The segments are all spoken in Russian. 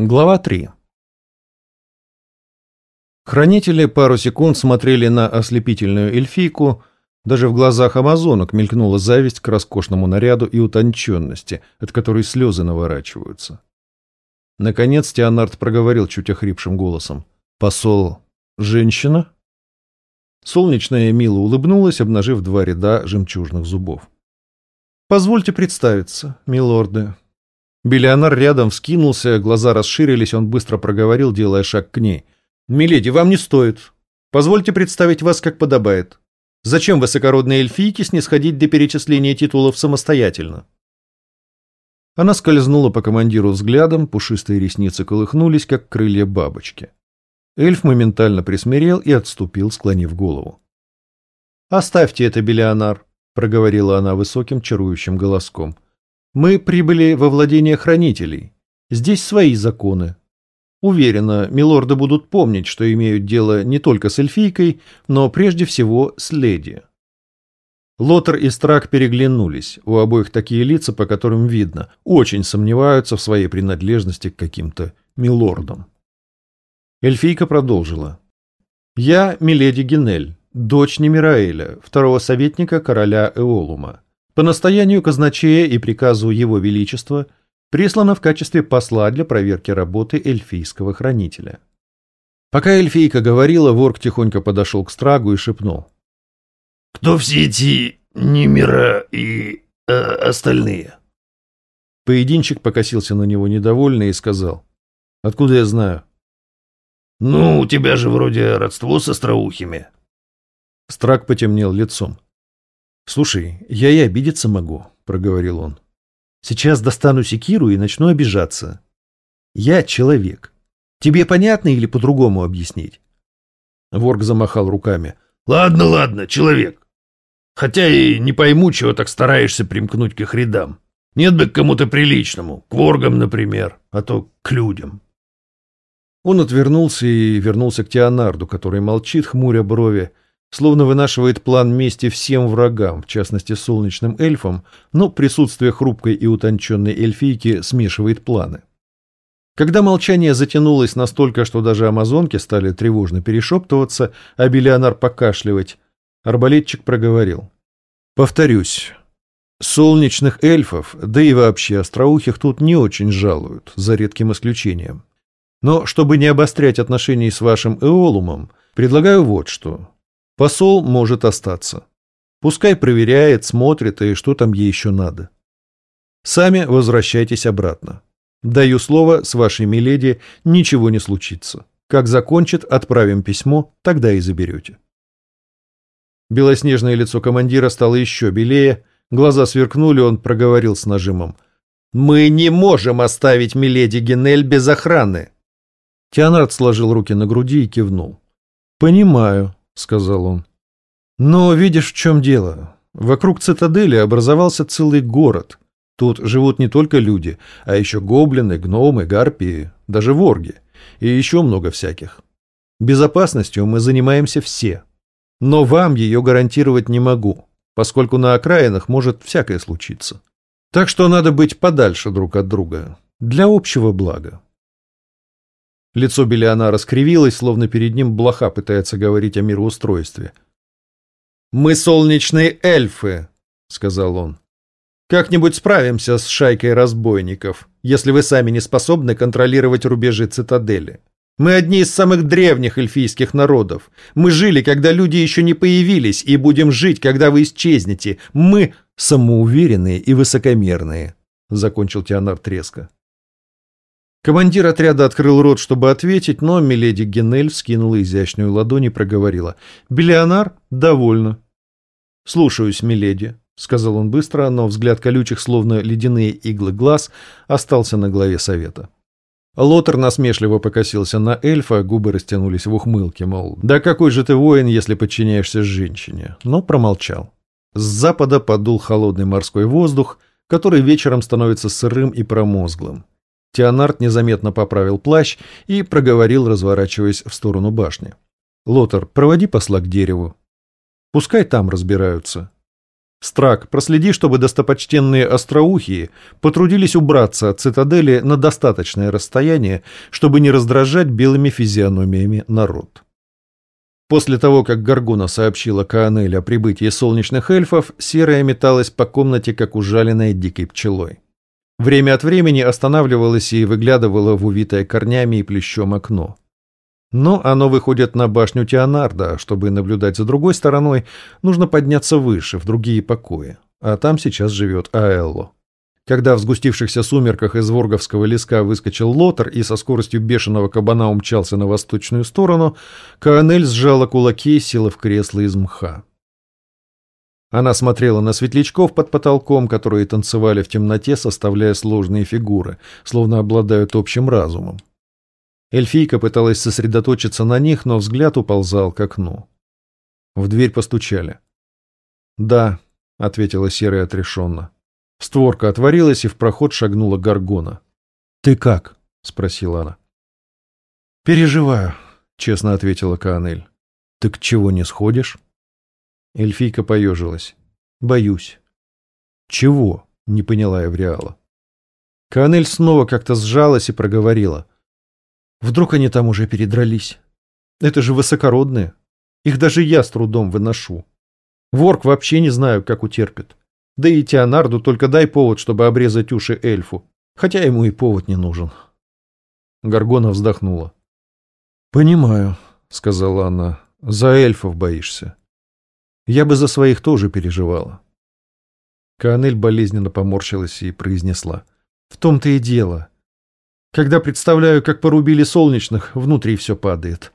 Глава 3 Хранители пару секунд смотрели на ослепительную эльфийку, даже в глазах амазонок мелькнула зависть к роскошному наряду и утонченности, от которой слезы наворачиваются. Наконец Теонард проговорил чуть охрипшим голосом. «Посол, женщина?» Солнечная мило улыбнулась, обнажив два ряда жемчужных зубов. «Позвольте представиться, милорды», Биллионар рядом вскинулся, глаза расширились, он быстро проговорил, делая шаг к ней. «Миледи, вам не стоит. Позвольте представить вас, как подобает. Зачем высокородной эльфийке снисходить до перечисления титулов самостоятельно?» Она скользнула по командиру взглядом, пушистые ресницы колыхнулись, как крылья бабочки. Эльф моментально присмирел и отступил, склонив голову. «Оставьте это, Белионар», — проговорила она высоким чарующим голоском. — мы прибыли во владение хранителей. Здесь свои законы. Уверена, милорды будут помнить, что имеют дело не только с эльфийкой, но прежде всего с леди. Лотер и Страк переглянулись, у обоих такие лица, по которым видно, очень сомневаются в своей принадлежности к каким-то милордам. Эльфийка продолжила. «Я Миледи Генель, дочь Немираэля, второго советника короля Эолума. По настоянию казначея и приказу Его Величества прислана в качестве посла для проверки работы эльфийского хранителя. Пока эльфийка говорила, ворк тихонько подошел к Страгу и шепнул. «Кто все эти Немира и э, остальные?» Поединчик покосился на него недовольно и сказал. «Откуда я знаю?» «Ну, у тебя же вроде родство с остроухими». Страк потемнел лицом. «Слушай, я и обидеться могу», — проговорил он. «Сейчас достану секиру и начну обижаться. Я человек. Тебе понятно или по-другому объяснить?» Ворк замахал руками. «Ладно, ладно, человек. Хотя и не пойму, чего так стараешься примкнуть к их рядам. Нет бы к кому-то приличному, к воргам, например, а то к людям». Он отвернулся и вернулся к Теонарду, который молчит, хмуря брови, словно вынашивает план мести всем врагам, в частности солнечным эльфам, но присутствие хрупкой и утонченной эльфийки смешивает планы. Когда молчание затянулось настолько, что даже амазонки стали тревожно перешептываться, а Белионар покашливать, арбалетчик проговорил. «Повторюсь, солнечных эльфов, да и вообще остроухих тут не очень жалуют, за редким исключением. Но чтобы не обострять отношений с вашим Эолумом, предлагаю вот что. Посол может остаться. Пускай проверяет, смотрит и что там ей еще надо. Сами возвращайтесь обратно. Даю слово, с вашей миледи ничего не случится. Как закончит, отправим письмо, тогда и заберете. Белоснежное лицо командира стало еще белее, глаза сверкнули, он проговорил с нажимом. «Мы не можем оставить миледи Генель без охраны!» Теонард сложил руки на груди и кивнул. «Понимаю сказал он. Но видишь, в чем дело. Вокруг цитадели образовался целый город. Тут живут не только люди, а еще гоблины, гномы, гарпии, даже ворги. И еще много всяких. Безопасностью мы занимаемся все. Но вам ее гарантировать не могу, поскольку на окраинах может всякое случиться. Так что надо быть подальше друг от друга. Для общего блага. Лицо Белиана раскривилось, словно перед ним блоха пытается говорить о мироустройстве. «Мы солнечные эльфы», — сказал он. «Как-нибудь справимся с шайкой разбойников, если вы сами не способны контролировать рубежи цитадели. Мы одни из самых древних эльфийских народов. Мы жили, когда люди еще не появились, и будем жить, когда вы исчезнете. Мы самоуверенные и высокомерные», — закончил Теонар Треска. Командир отряда открыл рот, чтобы ответить, но миледи Генель вскинула изящную ладонь и проговорила. «Белионар? Довольно». «Слушаюсь, миледи», — сказал он быстро, но взгляд колючих, словно ледяные иглы глаз, остался на главе совета. Лотер насмешливо покосился на эльфа, губы растянулись в ухмылке, мол, «Да какой же ты воин, если подчиняешься женщине?» Но промолчал. С запада подул холодный морской воздух, который вечером становится сырым и промозглым. Теонард незаметно поправил плащ и проговорил, разворачиваясь в сторону башни. «Лотар, проводи посла к дереву. Пускай там разбираются». Страк, проследи, чтобы достопочтенные остроухие потрудились убраться от цитадели на достаточное расстояние, чтобы не раздражать белыми физиономиями народ. После того, как Гаргуна сообщила Каанель о прибытии солнечных эльфов, серая металась по комнате, как ужаленная дикой пчелой. Время от времени останавливалась и выглядывала в увитое корнями и плещом окно. Но оно выходит на башню Теонарда, чтобы наблюдать за другой стороной, нужно подняться выше, в другие покои. А там сейчас живет Аэлло. Когда в сгустившихся сумерках из Ворговского леска выскочил Лотар и со скоростью бешеного кабана умчался на восточную сторону, Каанель сжала кулаки и села в кресло из мха. Она смотрела на светлячков под потолком, которые танцевали в темноте, составляя сложные фигуры, словно обладают общим разумом. Эльфийка пыталась сосредоточиться на них, но взгляд уползал к окну. В дверь постучали. «Да», — ответила Серая отрешенно. Створка отворилась, и в проход шагнула Гаргона. «Ты как?» — спросила она. «Переживаю», — честно ответила Каанель. «Так чего не сходишь?» Эльфийка поежилась. «Боюсь». «Чего?» — не поняла Эвриала. Каанель снова как-то сжалась и проговорила. Вдруг они там уже передрались? Это же высокородные. Их даже я с трудом выношу. Ворк вообще не знаю, как утерпит. Да и Теонарду только дай повод, чтобы обрезать уши эльфу. Хотя ему и повод не нужен. Гаргона вздохнула. «Понимаю», — сказала она. «За эльфов боишься. Я бы за своих тоже переживала». Каанель болезненно поморщилась и произнесла. «В том-то и дело. Когда представляю, как порубили солнечных, внутри все падает.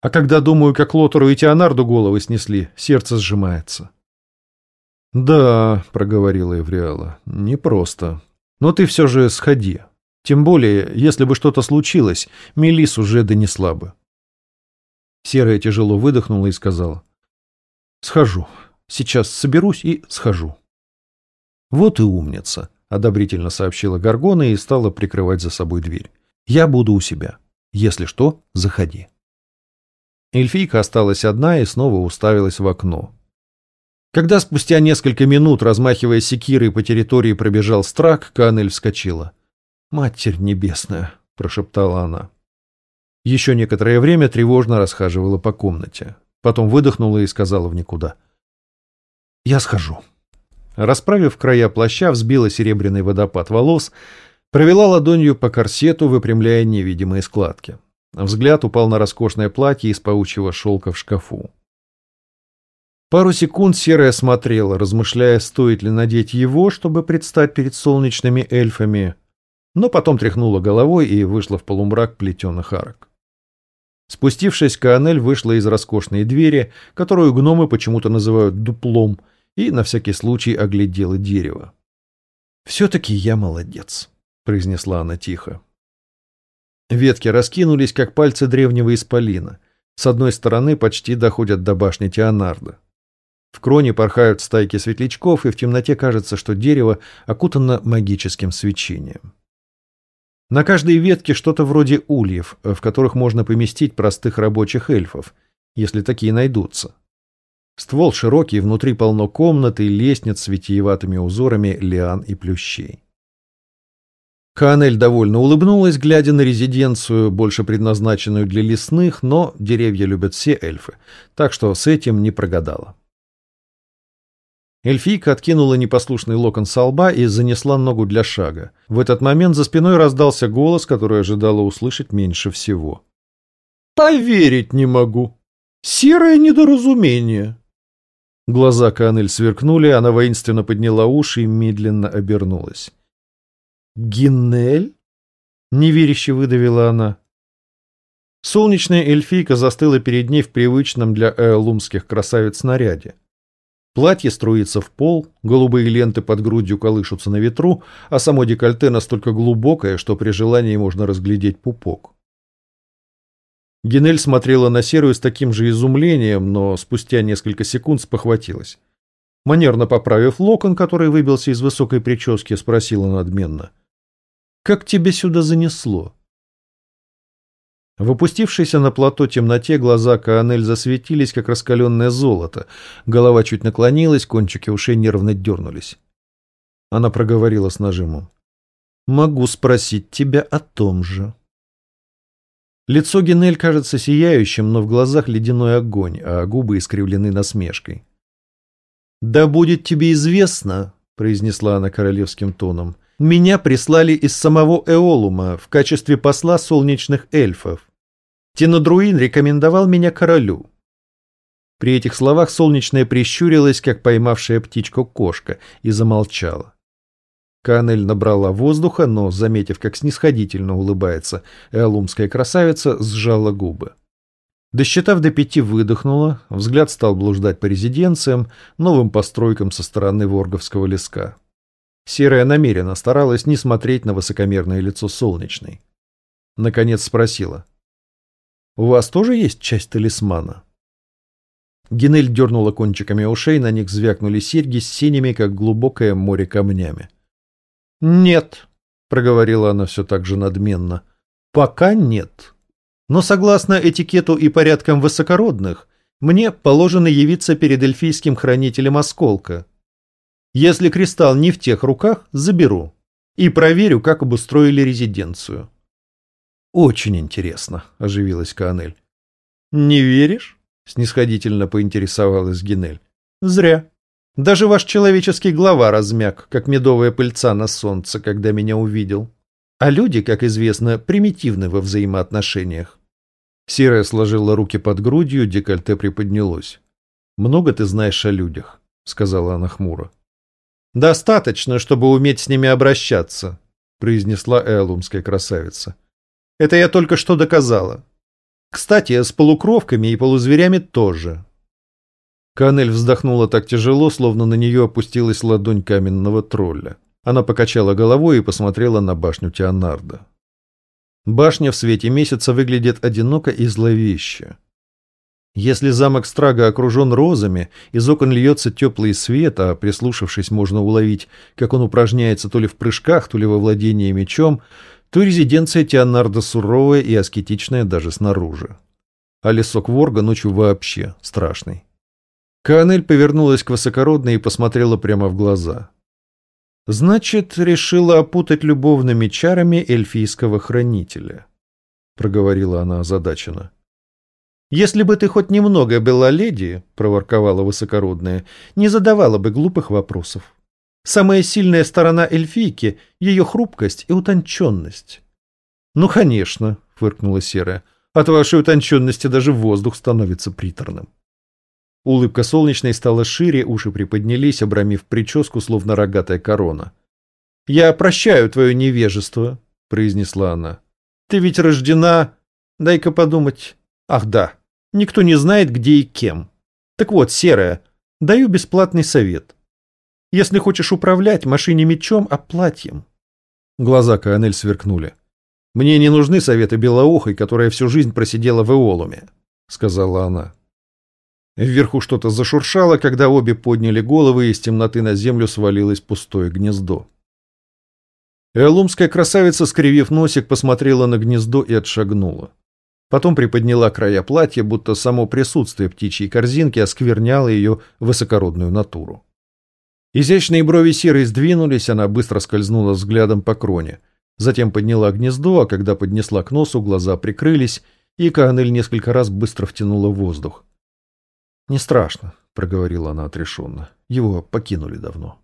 А когда думаю, как Лотору и Теонарду головы снесли, сердце сжимается. «Да», — проговорила Эвриала, — «непросто. Но ты все же сходи. Тем более, если бы что-то случилось, Мелис уже донесла бы». Серая тяжело выдохнула и сказала. «Схожу. Сейчас соберусь и схожу». «Вот и умница одобрительно сообщила Гаргона и стала прикрывать за собой дверь. Я буду у себя. Если что, заходи. Эльфийка осталась одна и снова уставилась в окно. Когда спустя несколько минут, размахивая секирой по территории, пробежал страк, Канель вскочила. «Матерь небесная!» — прошептала она. Еще некоторое время тревожно расхаживала по комнате. Потом выдохнула и сказала в никуда. «Я схожу». Расправив края плаща, взбила серебряный водопад волос, провела ладонью по корсету, выпрямляя невидимые складки. Взгляд упал на роскошное платье из паучьего шелка в шкафу. Пару секунд Серая смотрела, размышляя, стоит ли надеть его, чтобы предстать перед солнечными эльфами, но потом тряхнула головой и вышла в полумрак плетеных арок. Спустившись, Каанель вышла из роскошной двери, которую гномы почему-то называют дуплом – и на всякий случай оглядела дерево. «Все-таки я молодец», — произнесла она тихо. Ветки раскинулись, как пальцы древнего исполина. С одной стороны почти доходят до башни Теонарда. В кроне порхают стайки светлячков, и в темноте кажется, что дерево окутано магическим свечением. На каждой ветке что-то вроде ульев, в которых можно поместить простых рабочих эльфов, если такие найдутся. Ствол широкий, внутри полно комнат и лестниц с витиеватыми узорами лиан и плющей. Канель довольно улыбнулась, глядя на резиденцию, больше предназначенную для лесных, но деревья любят все эльфы, так что с этим не прогадала. Эльфийка откинула непослушный локон со лба и занесла ногу для шага. В этот момент за спиной раздался голос, который ожидала услышать меньше всего. «Поверить не могу! Серое недоразумение!» Глаза Канель сверкнули, она воинственно подняла уши и медленно обернулась. «Гинель?» — неверяще выдавила она. Солнечная эльфийка застыла перед ней в привычном для эолумских красавиц наряде. Платье струится в пол, голубые ленты под грудью колышутся на ветру, а само декольте настолько глубокое, что при желании можно разглядеть пупок. Генель смотрела на Серую с таким же изумлением, но спустя несколько секунд спохватилась. Манерно поправив локон, который выбился из высокой прически, спросила надменно. «Как тебя сюда занесло?» В опустившейся на плато темноте глаза Каанель засветились, как раскаленное золото. Голова чуть наклонилась, кончики ушей нервно дернулись. Она проговорила с нажимом. «Могу спросить тебя о том же». Лицо Генель кажется сияющим, но в глазах ледяной огонь, а губы искривлены насмешкой. «Да будет тебе известно», — произнесла она королевским тоном, — «меня прислали из самого Эолума в качестве посла солнечных эльфов. Тенодруин рекомендовал меня королю». При этих словах солнечная прищурилась, как поймавшая птичку кошка, и замолчала. Канель набрала воздуха, но, заметив, как снисходительно улыбается эолумская красавица, сжала губы. Досчитав до пяти, выдохнула, взгляд стал блуждать по резиденциям, новым постройкам со стороны Ворговского леска. Серая намеренно старалась не смотреть на высокомерное лицо солнечной. Наконец спросила. «У вас тоже есть часть талисмана?» Генель дернула кончиками ушей, на них звякнули серьги с синими, как глубокое море камнями. «Нет», — проговорила она все так же надменно, — «пока нет». Но согласно этикету и порядкам высокородных, мне положено явиться перед эльфийским хранителем осколка. Если кристалл не в тех руках, заберу. И проверю, как обустроили резиденцию. Очень интересно, оживилась Канель. Не веришь? Снисходительно поинтересовалась Генель. Зря. Даже ваш человеческий глава размяк, как медовая пыльца на солнце, когда меня увидел. А люди, как известно, примитивны во взаимоотношениях. Серая сложила руки под грудью, декольте приподнялось. «Много ты знаешь о людях», — сказала она хмуро. «Достаточно, чтобы уметь с ними обращаться», — произнесла эолумская красавица. «Это я только что доказала. Кстати, с полукровками и полузверями тоже». Канель вздохнула так тяжело, словно на нее опустилась ладонь каменного тролля. Она покачала головой и посмотрела на башню Теонарда. Башня в свете месяца выглядит одиноко и зловеще. Если замок Страга окружен розами, из окон льется теплый свет, а прислушавшись можно уловить, как он упражняется то ли в прыжках, то ли во владении мечом, то резиденция Теонарда суровая и аскетичная даже снаружи. А лесок Ворга ночью вообще страшный. Канель повернулась к высокородной и посмотрела прямо в глаза. Значит, решила опутать любовными чарами эльфийского хранителя, проговорила она озадаченно. Если бы ты хоть немного была леди, проворковала высокородная, не задавала бы глупых вопросов. Самая сильная сторона эльфийки — ее хрупкость и утонченность. Ну, конечно, фыркнула серая, от вашей утонченности даже воздух становится приторным. Улыбка солнечной стала шире, уши приподнялись, обрамив прическу, словно рогатая корона. «Я прощаю твое невежество», — произнесла она. «Ты ведь рождена... Дай-ка подумать. Ах да, никто не знает, где и кем. Так вот, серая, даю бесплатный совет. Если хочешь управлять машине мечом, а платьем». Глаза Каанель сверкнули. «Мне не нужны советы белоухой, которая всю жизнь просидела в Эолуме», — сказала она. Вверху что-то зашуршало, когда обе подняли головы, и из темноты на землю свалилось пустое гнездо. Элумская красавица, скривив носик, посмотрела на гнездо и отшагнула. Потом приподняла края платья, будто само присутствие птичьей корзинки оскверняло ее высокородную натуру. Изящные брови серой сдвинулись, она быстро скользнула взглядом по кроне. Затем подняла гнездо, а когда поднесла к носу, глаза прикрылись, и Каанель несколько раз быстро втянула воздух. «Не страшно», — проговорила она отрешенно. «Его покинули давно».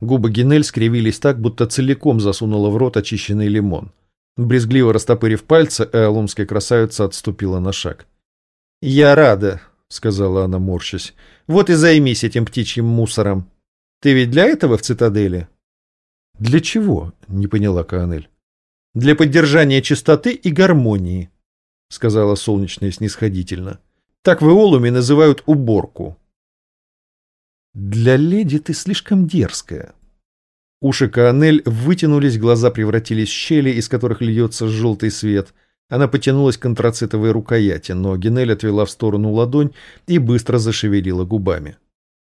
Губы Генель скривились так, будто целиком засунула в рот очищенный лимон. Брезгливо растопырив пальцы, эолумская красавица отступила на шаг. «Я рада», — сказала она, морщась. «Вот и займись этим птичьим мусором. Ты ведь для этого в цитадели?» «Для чего?» — не поняла Каанель. «Для поддержания чистоты и гармонии», — сказала солнечная снисходительно. Так в Иолуме называют уборку. Для леди ты слишком дерзкая. Уши Каанель вытянулись, глаза превратились в щели, из которых льется желтый свет. Она потянулась к антрацитовой рукояти, но Генель отвела в сторону ладонь и быстро зашевелила губами.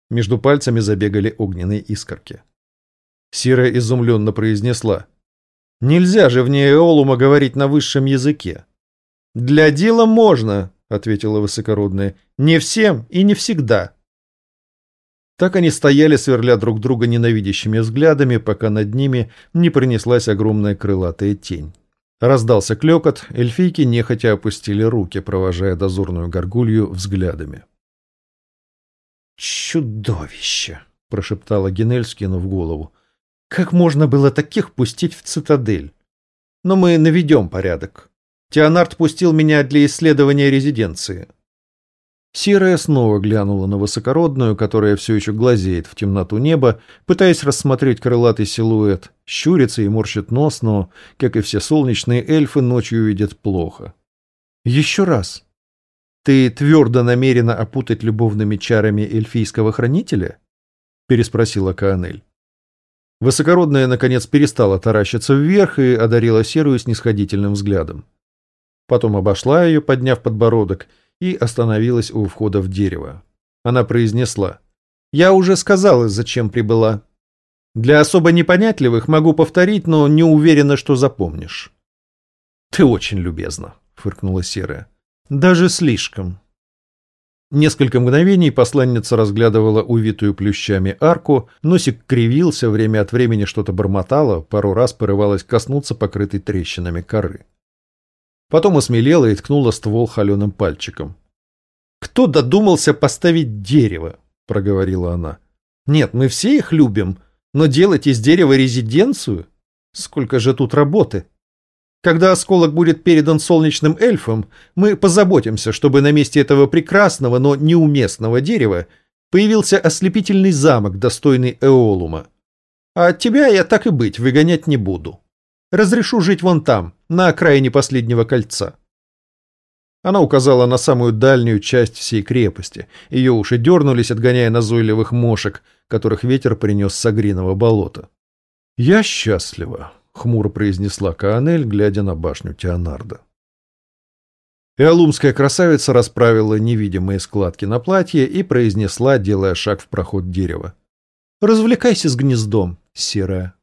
Между пальцами забегали огненные искорки. Сира изумленно произнесла. «Нельзя же вне Эолума говорить на высшем языке. Для дела можно, ответила высокородная. Не всем и не всегда. Так они стояли, сверля друг друга ненавидящими взглядами, пока над ними не принеслась огромная крылатая тень. Раздался клекот, эльфийки нехотя опустили руки, провожая дозорную горгулью взглядами. «Чудовище!» — прошептала Генель, скинув голову. «Как можно было таких пустить в цитадель? Но мы наведем порядок. Теонард пустил меня для исследования резиденции». Серая снова глянула на высокородную, которая все еще глазеет в темноту неба, пытаясь рассмотреть крылатый силуэт, щурится и морщит нос, но, как и все солнечные эльфы, ночью видят плохо. «Еще раз. Ты твердо намерена опутать любовными чарами эльфийского хранителя?» — переспросила Каанель. Высокородная, наконец, перестала таращиться вверх и одарила Серую снисходительным взглядом. Потом обошла ее, подняв подбородок — и остановилась у входа в дерево. Она произнесла. «Я уже сказала, зачем прибыла. Для особо непонятливых могу повторить, но не уверена, что запомнишь». «Ты очень любезна», — фыркнула Серая. «Даже слишком». Несколько мгновений посланница разглядывала увитую плющами арку, носик кривился, время от времени что-то бормотало, пару раз порывалась коснуться покрытой трещинами коры. Потом осмелела и ткнула ствол холеным пальчиком. «Кто додумался поставить дерево?» — проговорила она. «Нет, мы все их любим, но делать из дерева резиденцию? Сколько же тут работы!» Когда осколок будет передан солнечным эльфам, мы позаботимся, чтобы на месте этого прекрасного, но неуместного дерева появился ослепительный замок, достойный Эолума. А тебя я так и быть выгонять не буду. Разрешу жить вон там, на окраине последнего кольца. Она указала на самую дальнюю часть всей крепости. Ее уши дернулись, отгоняя назойливых мошек, которых ветер принес с Агриного болота. «Я счастлива», — хмуро произнесла Каанель, глядя на башню Теонарда. Эолумская красавица расправила невидимые складки на платье и произнесла, делая шаг в проход дерева. «Развлекайся с гнездом, серая».